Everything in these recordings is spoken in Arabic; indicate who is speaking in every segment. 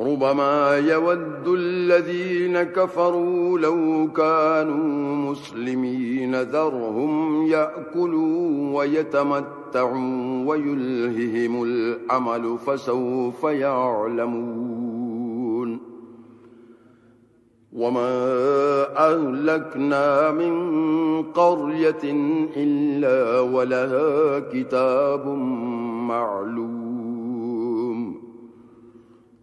Speaker 1: ربما يود الذين كفروا لو كانوا مسلمين ذرهم يأكلوا ويتمتعوا ويلههم الأمل فسوف يعلمون. وما أهلكنا من قرية إلا ولها كتاب معلوم.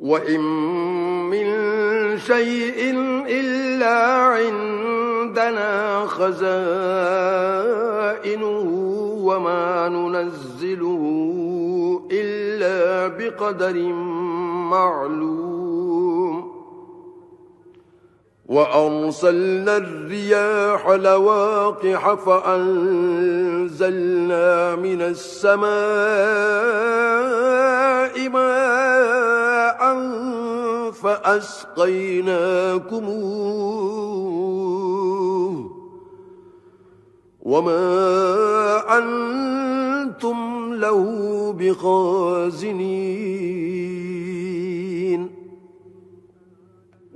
Speaker 1: وإن من شيء إلا عندنا خزائنه وما ننزله إلا بقدر معلوم وأرسلنا الرياح لواقح فأنزلنا من السماء ماء فأسقيناكم وما أنتم له بخازنين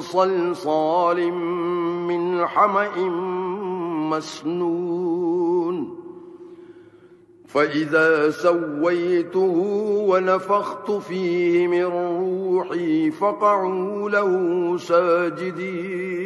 Speaker 1: صلصال من حمأ مسنون. فإذا سويته ونفخت فيه من روحي فقعوا له ساجدين.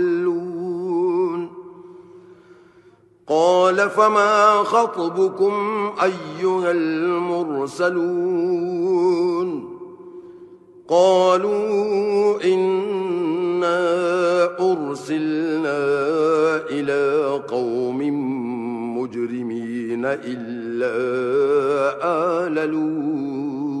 Speaker 1: قال فما خطبكم أيها المرسلون قالوا إنا أرسلنا إلى قوم مجرمين إلا آل لوط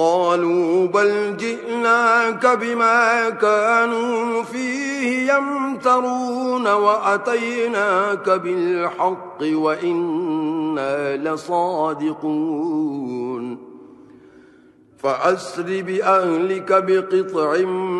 Speaker 1: قالوا بل جئناك بما كانوا فيه يمترون وأتيناك بالحق وإنا لصادقون فأسر بأهلك بقطع منه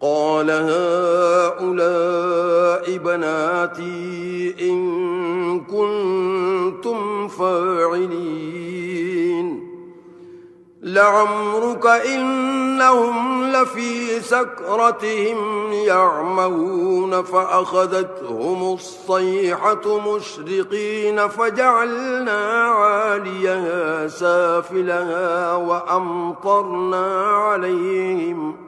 Speaker 1: قال هؤلاء بناتي إن كنتم فاعلين. لعمرك إنهم لفي سكرتهم يعمون فأخذتهم الصيحة مشرقين فجعلنا عاليها سافلها وأمطرنا عليهم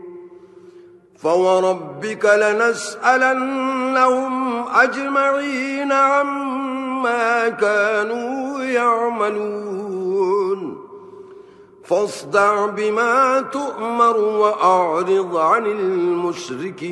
Speaker 1: فوربك لنسألنهم أجمعين عما كانوا يعملون فاصدع بما تؤمر وأعرض عن المشركين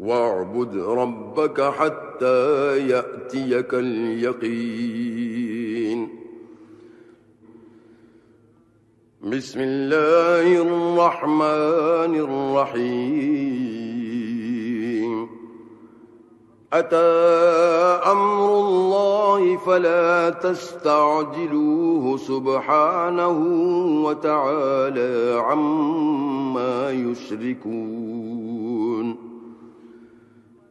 Speaker 1: واعبد ربك حتى يأتيك اليقين. بسم الله الرحمن الرحيم. أتى أمر الله فلا تستعجلوه سبحانه وتعالى عما يشركون.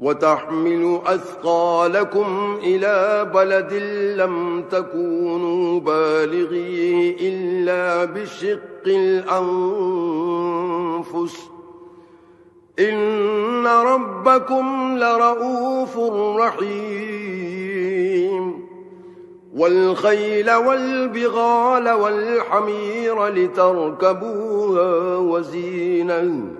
Speaker 1: وتحمل أثقالكم إلى بلد لم تكونوا بالغي إلا بشق الأنفس. إن ربكم لرؤوف رحيم. والخيل والبغال والحمير لتركبوها وزيناً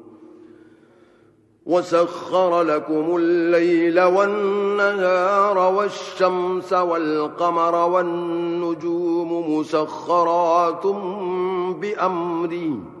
Speaker 1: وسخر لكم الليل والنهار والشمس والقمر والنجوم مسخرات بأمره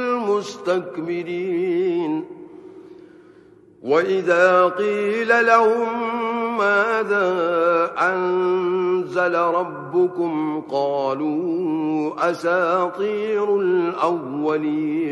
Speaker 1: مستكبرين وإذا قيل لهم ماذا أنزل ربكم قالوا أساطير الأولين.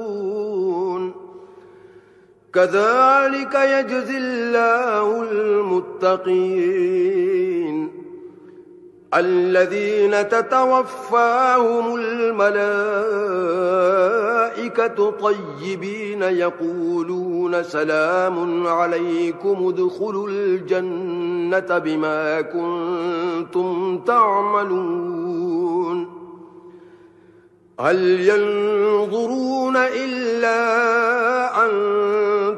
Speaker 1: كذلك يجزي الله المتقين. الذين تتوفاهم الملائكة طيبين يقولون سلام عليكم ادخلوا الجنة بما كنتم تعملون. هل ينظرون إلا أن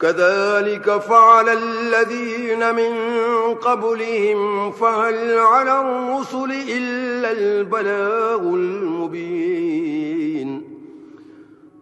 Speaker 1: كذلك فعل الذين من قبلهم فهل على الرسل إلا البلاغ المبين.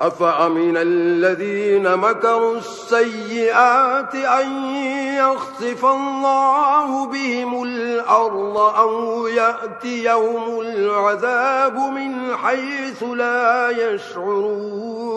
Speaker 1: أفأمن الذين مكروا السيئات أن يخصف الله بهم الأرض أو يأتي يوم العذاب من حيث لا يشعرون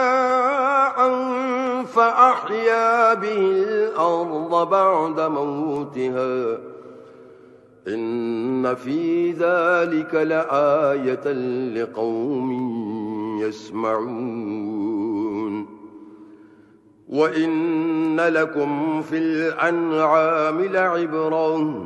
Speaker 1: فأحيا به الأرض بعد موتها. إن في ذلك لآية لقوم يسمعون. وإن لكم في الأنعام لعبرا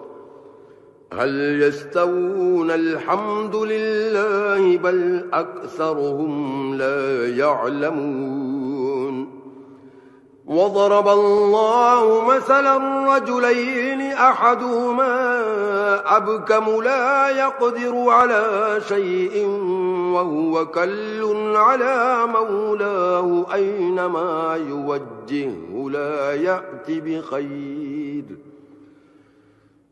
Speaker 1: هل يستوون الحمد لله بل أكثرهم لا يعلمون وضرب الله مثلا رجلين أحدهما أبكم لا يقدر على شيء وهو كل على مولاه أينما يوجه لا يأتي بخير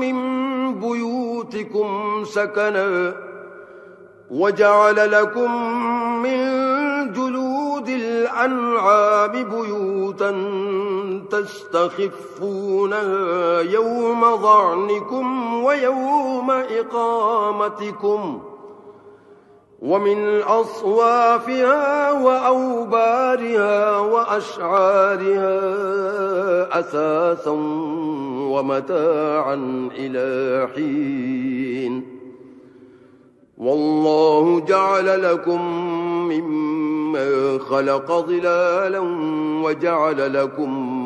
Speaker 1: من بيوتكم سكنا وجعل لكم من جلود الأنعام بيوتا تستخفونها يوم ضعنكم ويوم إقامتكم ومن أصوافها وأوبارها وأشعارها أساسا ومتاعا إلى حين. والله جعل لكم مما خلق ظلالا وجعل لكم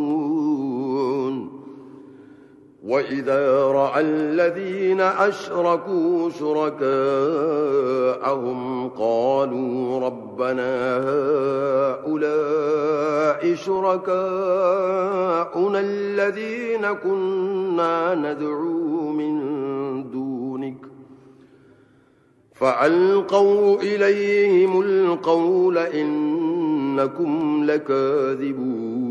Speaker 1: وَإِذَا رَأَى الَّذِينَ أَشْرَكُوا شُرَكَاءَهُمْ قَالُوا رَبَّنَا هَؤُلَاءِ شُرَكَاءُنَا الَّذِينَ كُنَّا نَدْعُو مِن دُونِكَ فَأَلْقَوْا إِلَيْهِمُ الْقَوْلَ إِنَّكُمْ لَكَاذِبُونَ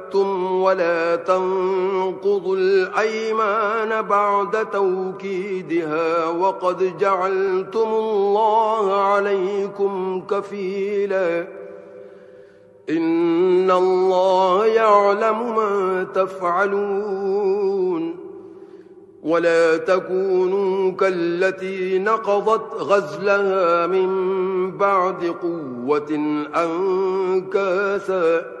Speaker 1: أَحْلَفْتُمْ وَلَا تَنقُضُوا الْأَيْمَانَ بَعْدَ تَوْكِيدِهَا وَقَدْ جَعَلْتُمُ اللَّهَ عَلَيْكُمْ كَفِيلًا إِنَّ اللَّهَ يَعْلَمُ مَا تَفْعَلُونَ ولا تكونوا كالتي نقضت غزلها من بعد قوة أنكاسا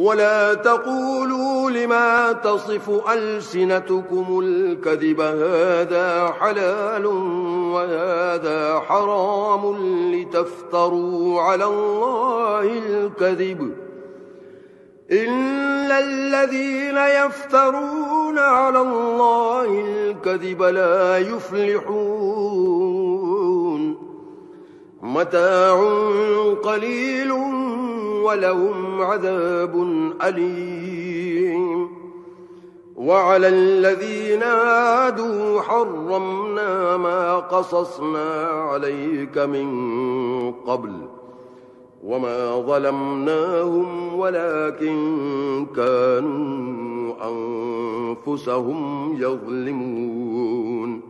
Speaker 1: ولا تقولوا لما تصف ألسنتكم الكذب هذا حلال وهذا حرام لتفتروا على الله الكذب إلا الذين يفترون على الله الكذب لا يفلحون. متاع قليل ولهم عذاب أليم وعلى الذين آدوا حرمنا ما قصصنا عليك من قبل وما ظلمناهم ولكن كانوا أنفسهم يظلمون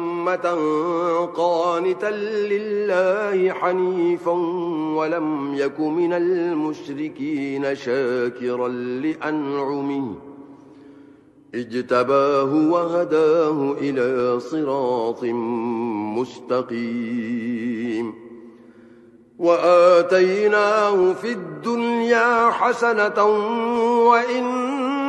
Speaker 1: أمة قانتا لله حنيفا ولم يك من المشركين شاكرا لأنعمه اجتباه وهداه إلى صراط مستقيم وآتيناه في الدنيا حسنة وإن